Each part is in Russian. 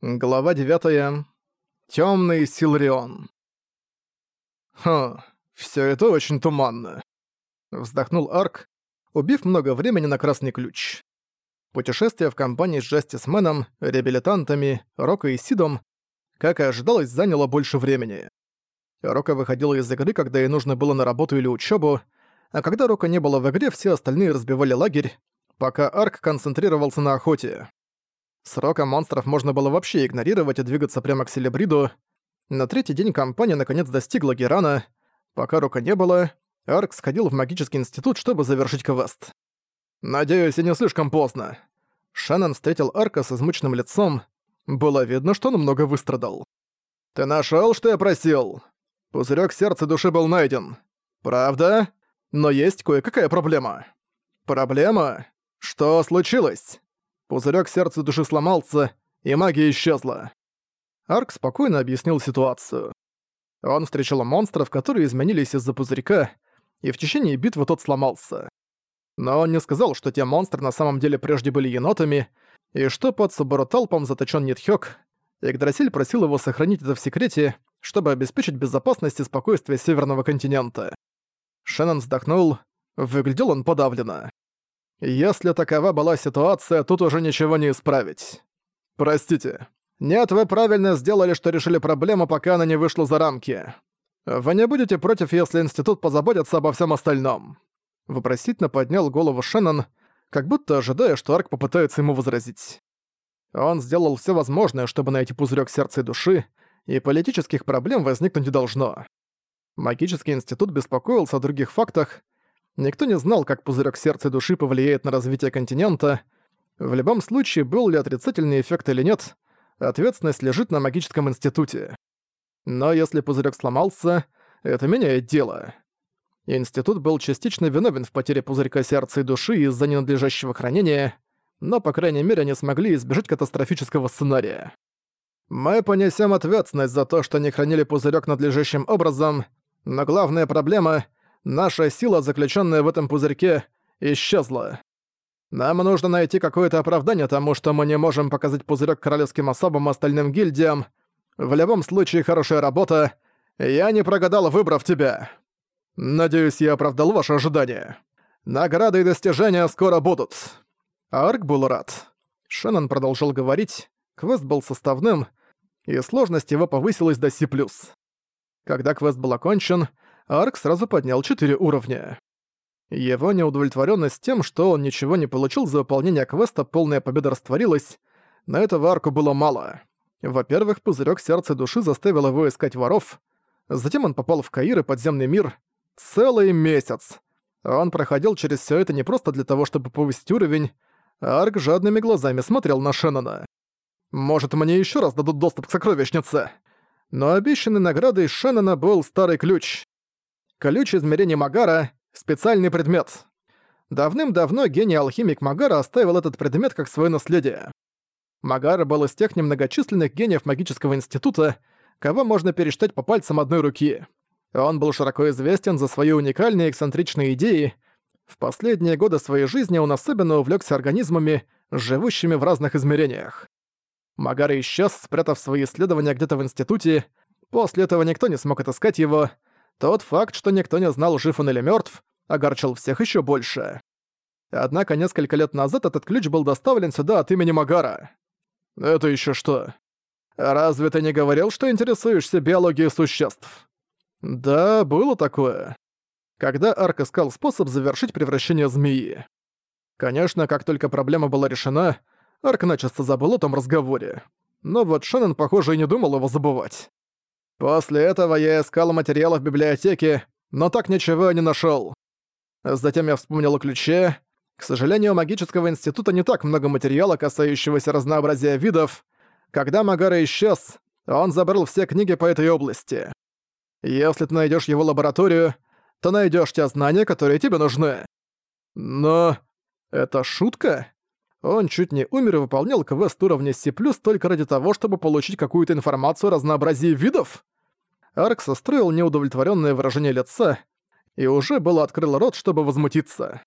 Глава 9. Тёмный Силрион. Хм, всё это очень туманно. Вздохнул Арк, убив много времени на красный ключ. Путешествие в компании с Джастисменом, реабилитантами, Рока и Сидом, как и ожидалось, заняло больше времени. Рока выходила из игры, когда ей нужно было на работу или учёбу, а когда Рока не было в игре, все остальные разбивали лагерь, пока Арк концентрировался на охоте. Срока монстров можно было вообще игнорировать и двигаться прямо к Селебриду. На третий день компания наконец достигла Герана. Пока рука не было, Арк сходил в магический институт, чтобы завершить квест. «Надеюсь, и не слишком поздно». Шеннон встретил Арка с измученным лицом. Было видно, что он много выстрадал. «Ты нашёл, что я просил?» Пузырёк сердца души был найден. «Правда? Но есть кое-какая проблема». «Проблема? Что случилось?» Пузырёк сердца души сломался, и магия исчезла. Арк спокойно объяснил ситуацию. Он встречал монстров, которые изменились из-за пузырька, и в течение битвы тот сломался. Но он не сказал, что те монстры на самом деле прежде были енотами, и что под Субаруталпом заточен Нитхёк, Игдрасиль просил его сохранить это в секрете, чтобы обеспечить безопасность и спокойствие Северного континента. Шеннон вздохнул, выглядел он подавленно. Если такова была ситуация, тут уже ничего не исправить. Простите. Нет, вы правильно сделали, что решили проблему, пока она не вышла за рамки. Вы не будете против, если институт позаботится обо всем остальном. Вопросительно поднял голову Шеннон, как будто ожидая, что Арк попытается ему возразить. Он сделал все возможное, чтобы найти пузырек сердца и души, и политических проблем возникнуть не должно. Магический институт беспокоился о других фактах, Никто не знал, как пузырек сердца и души повлияет на развитие континента. В любом случае, был ли отрицательный эффект или нет, ответственность лежит на магическом институте. Но если пузырек сломался, это меняет дело. Институт был частично виновен в потере пузырька сердца и души из-за ненадлежащего хранения, но, по крайней мере, они смогли избежать катастрофического сценария. Мы понесем ответственность за то, что не хранили пузырек надлежащим образом, но главная проблема — наша сила, заключенная в этом пузырьке, исчезла. Нам нужно найти какое-то оправдание тому, что мы не можем показать пузырек королевским особам и остальным гильдиям. В любом случае, хорошая работа. Я не прогадал, выбрав тебя. Надеюсь, я оправдал ваши ожидания. Награды и достижения скоро будут. Арк был рад. Шеннон продолжил говорить, квест был составным, и сложность его повысилась до C+. Когда квест был окончен, Арк сразу поднял 4 уровня. Его неудовлетворенность тем, что он ничего не получил за выполнение квеста «Полная победа» растворилась, но этого Арку было мало. Во-первых, пузырек сердца души заставил его искать воров, затем он попал в Каир и подземный мир. Целый месяц. Он проходил через все это не просто для того, чтобы повысить уровень, Арк жадными глазами смотрел на Шеннона. «Может, мне еще раз дадут доступ к сокровищнице?» Но обещанной наградой Шеннона был старый ключ. Ключ измерений Магара — специальный предмет. Давным-давно гений-алхимик Магара оставил этот предмет как свое наследие. Магара был из тех немногочисленных гениев магического института, кого можно пересчитать по пальцам одной руки. Он был широко известен за свои уникальные эксцентричные идеи. В последние годы своей жизни он особенно увлекся организмами, живущими в разных измерениях. Магара исчез, спрятав свои исследования где-то в институте. После этого никто не смог отыскать его, тот факт, что никто не знал, жив он или мертв, огорчил всех еще больше. Однако несколько лет назад этот ключ был доставлен сюда от имени Магара. Это еще что? Разве ты не говорил, что интересуешься биологией существ? Да, было такое. Когда Арк искал способ завершить превращение змеи. Конечно, как только проблема была решена, Арк начисто забыл о том разговоре. Но вот Шеннон, похоже, и не думал его забывать. После этого я искал материалы в библиотеке, но так ничего не нашёл. Затем я вспомнил о ключе. К сожалению, у магического института не так много материала, касающегося разнообразия видов. Когда Магара исчез, он забрал все книги по этой области. Если ты найдёшь его лабораторию, то найдёшь те знания, которые тебе нужны. Но... это шутка? Он чуть не умер и выполнял квест уровня C+, только ради того, чтобы получить какую-то информацию о разнообразии видов? Арк состроил неудовлетворенное выражение лица и уже было открыл рот, чтобы возмутиться.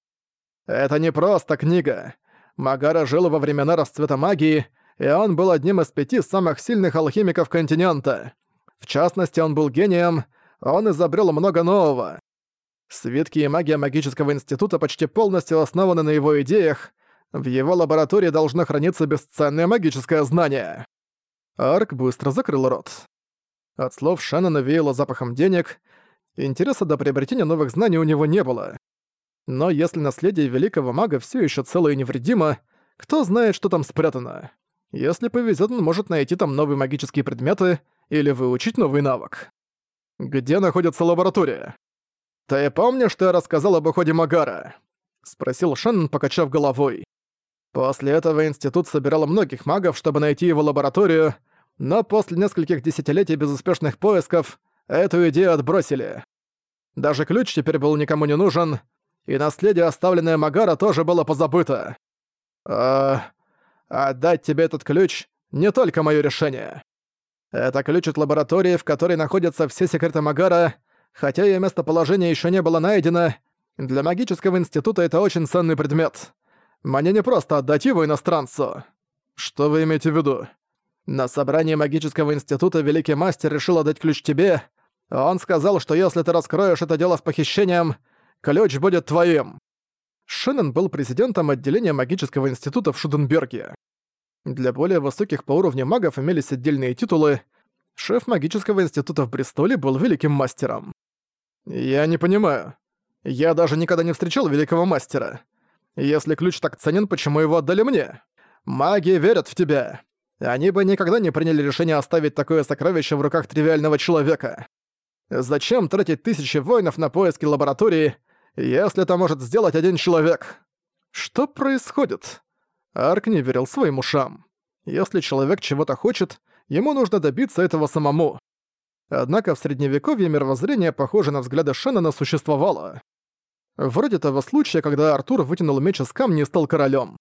«Это не просто книга. Магара жила во времена расцвета магии, и он был одним из пяти самых сильных алхимиков континента. В частности, он был гением, он изобрел много нового. Свитки и магия магического института почти полностью основаны на его идеях, в его лаборатории должно храниться бесценное магическое знание. Арк быстро закрыл рот. От слов Шеннона веяло запахом денег, интереса до приобретения новых знаний у него не было. Но если наследие великого мага все еще цело и невредимо, кто знает, что там спрятано. Если повезет, он может найти там новые магические предметы или выучить новый навык. Где находится лаборатория? Ты помнишь, что я рассказал об уходе Магара? Спросил Шеннон, покачав головой. После этого институт собирал многих магов, чтобы найти его лабораторию, но после нескольких десятилетий безуспешных поисков эту идею отбросили. Даже ключ теперь был никому не нужен, и наследие, оставленное Магара, тоже было позабыто. А... Отдать тебе этот ключ — не только мое решение. Это ключ от лаборатории, в которой находятся все секреты Магара, хотя ее местоположение еще не было найдено, для магического института это очень ценный предмет. Мне не просто отдать его иностранцу. Что вы имеете в виду? На собрании магического института Великий Мастер решил отдать ключ тебе. Он сказал, что если ты раскроешь это дело с похищением, ключ будет твоим. Шеннон был президентом отделения магического института в Шуденберге. Для более высоких по уровню магов имелись отдельные титулы. Шеф магического института в Бристоле был великим мастером. Я не понимаю. Я даже никогда не встречал великого мастера. Если ключ так ценен, почему его отдали мне? Маги верят в тебя. Они бы никогда не приняли решение оставить такое сокровище в руках тривиального человека. Зачем тратить тысячи воинов на поиски лаборатории, если это может сделать один человек? Что происходит? Арк не верил своим ушам. Если человек чего-то хочет, ему нужно добиться этого самому. Однако в средневековье мировоззрение, похоже на взгляды Шеннона, существовало. Вроде того случая, когда Артур вытянул меч из камня и стал королем.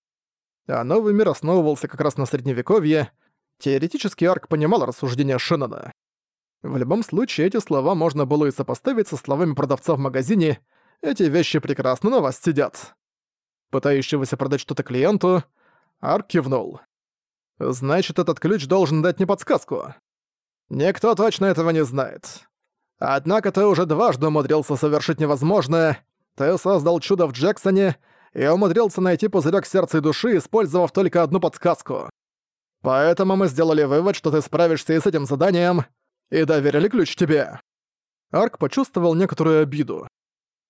А новый мир основывался как раз на Средневековье. Теоретически Арк понимал рассуждения Шеннона. В любом случае, эти слова можно было и сопоставить со словами продавца в магазине «Эти вещи прекрасно на вас сидят». Пытающегося продать что-то клиенту, Арк кивнул. «Значит, этот ключ должен дать мне подсказку». «Никто точно этого не знает. Однако ты уже дважды умудрился совершить невозможное, ты создал чудо в Джексоне и умудрился найти пузырек сердца и души, использовав только одну подсказку. Поэтому мы сделали вывод, что ты справишься и с этим заданием, и доверили ключ тебе». Арк почувствовал некоторую обиду.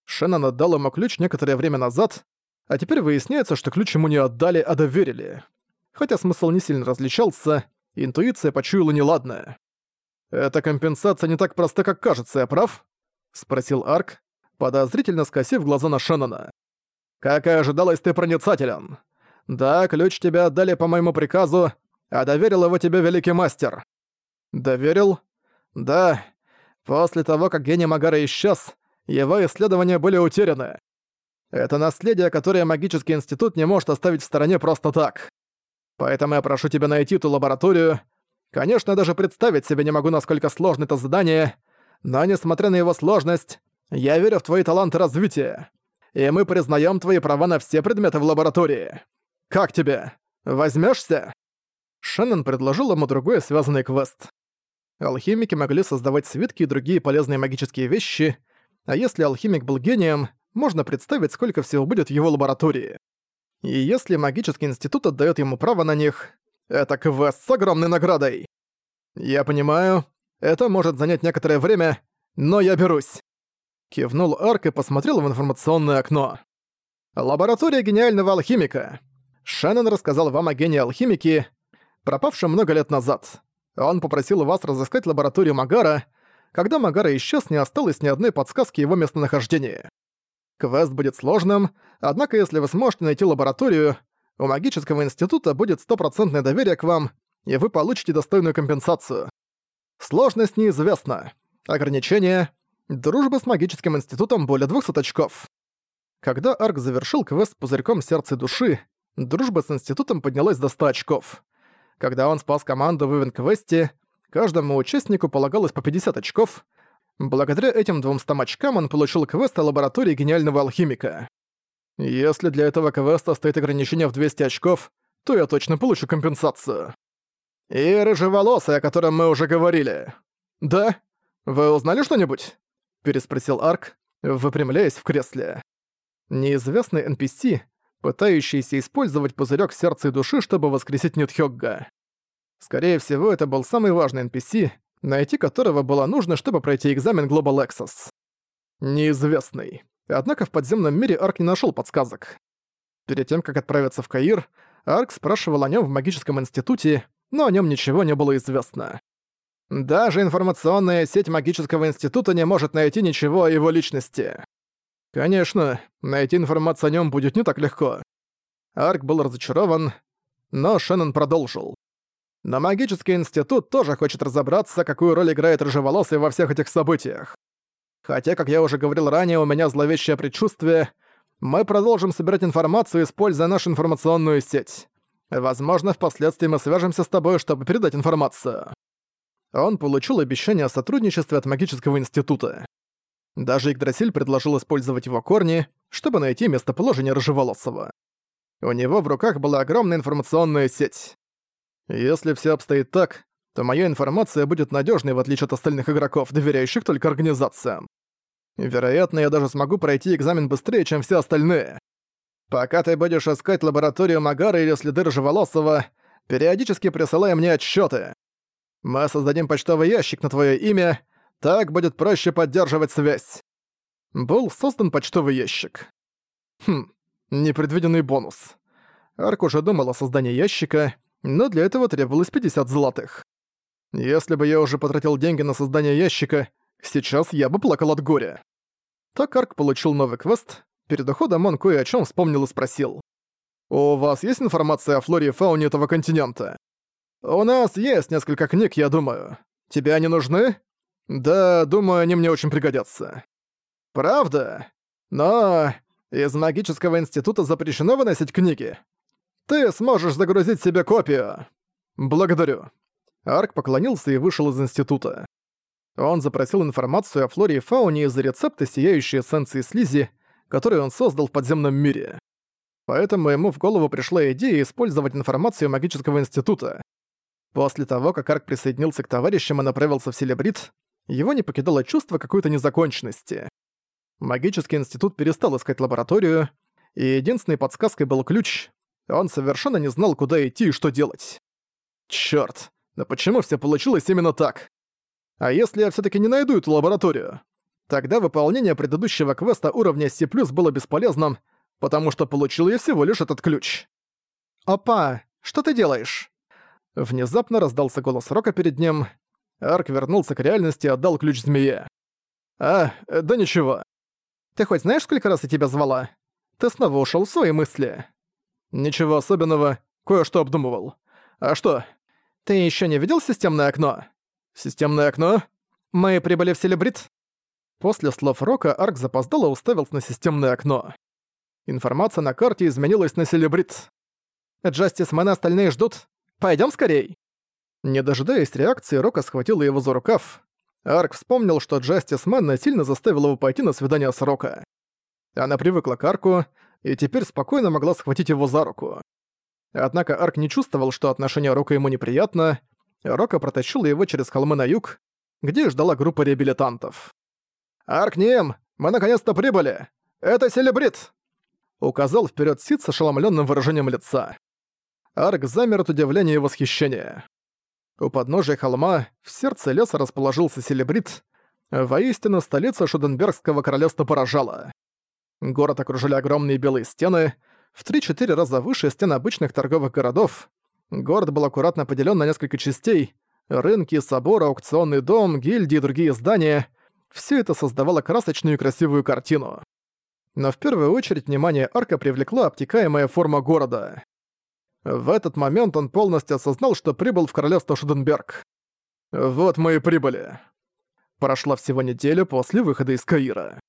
Шеннон отдал ему ключ некоторое время назад, а теперь выясняется, что ключ ему не отдали, а доверили. Хотя смысл не сильно различался, интуиция почуяла неладное. «Эта компенсация не так проста, как кажется, я прав?» — спросил Арк, подозрительно скосив глаза на Шеннона. «Как и ожидалось, ты проницателен. Да, ключ тебе отдали по моему приказу, а доверил его тебе великий мастер». «Доверил?» «Да. После того, как гений Магара исчез, его исследования были утеряны. Это наследие, которое магический институт не может оставить в стороне просто так. Поэтому я прошу тебя найти ту лабораторию. Конечно, даже представить себе не могу, насколько сложно это задание, но несмотря на его сложность, я верю в твои таланты развития. И мы признаем твои права на все предметы в лаборатории. Как тебе? Возьмешься? Шеннон предложил ему другой связанный квест. Алхимики могли создавать свитки и другие полезные магические вещи, а если алхимик был гением, можно представить, сколько всего будет в его лаборатории. И если магический институт отдает ему право на них, это квест с огромной наградой. Я понимаю, это может занять некоторое время, но я берусь. Кивнул Арк и посмотрел в информационное окно. «Лаборатория гениального алхимика. Шеннон рассказал вам о гении алхимики, пропавшем много лет назад. Он попросил вас разыскать лабораторию Магара. Когда Магара исчез, не осталось ни одной подсказки его местонахождения. Квест будет сложным, однако если вы сможете найти лабораторию, у магического института будет стопроцентное доверие к вам, и вы получите достойную компенсацию. Сложность неизвестна. Ограничения Дружба с магическим институтом более 200 очков. Когда Арк завершил квест с пузырьком сердца и души, дружба с институтом поднялась до 100 очков. Когда он спас команду в ивент-квесте, каждому участнику полагалось по 50 очков. Благодаря этим 200 очкам он получил квест о лаборатории гениального алхимика. Если для этого квеста стоит ограничение в 200 очков, то я точно получу компенсацию. И рыжеволосый, о котором мы уже говорили. Да? Вы узнали что-нибудь? Переспросил Арк, выпрямляясь в кресле. Неизвестный NPC, пытающийся использовать пузырек сердца и души, чтобы воскресить Нютхёгга. Скорее всего, это был самый важный NPC, найти которого было нужно, чтобы пройти экзамен Global Access. Неизвестный. Однако в подземном мире Арк не нашел подсказок. Перед тем, как отправиться в Каир, Арк спрашивал о нем в магическом институте, но о нем ничего не было известно. Даже информационная сеть магического института не может найти ничего о его личности. Конечно, найти информацию о нем будет не так легко. Арк был разочарован, но Шеннон продолжил. Но магический институт тоже хочет разобраться, какую роль играет рыжеволосый во всех этих событиях. Хотя, как я уже говорил ранее, у меня зловещее предчувствие, мы продолжим собирать информацию, используя нашу информационную сеть. Возможно, впоследствии мы свяжемся с тобой, чтобы передать информацию. Он получил обещание о сотрудничестве от магического института. Даже Игдрасиль предложил использовать его корни, чтобы найти местоположение Рыжеволосого. У него в руках была огромная информационная сеть. Если все обстоит так, то моя информация будет надежной в отличие от остальных игроков, доверяющих только организациям. Вероятно, я даже смогу пройти экзамен быстрее, чем все остальные. Пока ты будешь искать лабораторию Магара или следы Рыжеволосого, периодически присылай мне отчеты. Мы создадим почтовый ящик на твое имя, так будет проще поддерживать связь. Был создан почтовый ящик. Хм, непредвиденный бонус. Арк уже думал о создании ящика, но для этого требовалось 50 золотых. Если бы я уже потратил деньги на создание ящика, сейчас я бы плакал от горя. Так Арк получил новый квест. Перед уходом он кое о чем вспомнил и спросил. «У вас есть информация о флоре и фауне этого континента?» «У нас есть несколько книг, я думаю. Тебе они нужны?» «Да, думаю, они мне очень пригодятся». «Правда? Но из магического института запрещено выносить книги. Ты сможешь загрузить себе копию. Благодарю». Арк поклонился и вышел из института. Он запросил информацию о флоре и фауне из-за рецепта сияющей эссенции слизи, который он создал в подземном мире. Поэтому ему в голову пришла идея использовать информацию магического института. После того, как Арк присоединился к товарищам и направился в Селебрит, его не покидало чувство какой-то незаконченности. Магический институт перестал искать лабораторию, и единственной подсказкой был ключ. Он совершенно не знал, куда идти и что делать. Чёрт, но почему все получилось именно так? А если я все таки не найду эту лабораторию? Тогда выполнение предыдущего квеста уровня C+, было бесполезным, потому что получил я всего лишь этот ключ. «Опа, что ты делаешь?» Внезапно раздался голос Рока перед ним. Арк вернулся к реальности и отдал ключ змее. «А, да ничего. Ты хоть знаешь, сколько раз я тебя звала? Ты снова ушел в свои мысли». «Ничего особенного, кое-что обдумывал. А что, ты еще не видел системное окно?» «Системное окно? Мы прибыли в Селебрит?» После слов Рока Арк запоздало уставился на системное окно. Информация на карте изменилась на Селебрит. «Джастис, мы остальные ждут. Пойдем скорей!» Не дожидаясь реакции, Рока схватила его за рукав. Арк вспомнил, что Джастис Мэн сильно заставил его пойти на свидание с Рока. Она привыкла к Арку и теперь спокойно могла схватить его за руку. Однако Арк не чувствовал, что отношение Рока ему неприятно. Рока протащила его через холмы на юг, где ждала группа реабилитантов. «Арк Нием, мы наконец-то прибыли! Это Селебрит!» Указал вперед Сид с ошеломленным выражением лица. Арк замер от удивления и восхищения. У подножия холма, в сердце леса расположился Селебрит. Воистину, столица Шуденбергского королевства поражала. Город окружили огромные белые стены, в 3-4 раза выше стен обычных торговых городов. Город был аккуратно поделен на несколько частей. Рынки, собор, аукционный дом, гильдии и другие здания — все это создавало красочную и красивую картину. Но в первую очередь внимание Арка привлекла обтекаемая форма города. В этот момент он полностью осознал, что прибыл в королевство Шуденберг. «Вот мы и прибыли». Прошла всего неделя после выхода из Каира.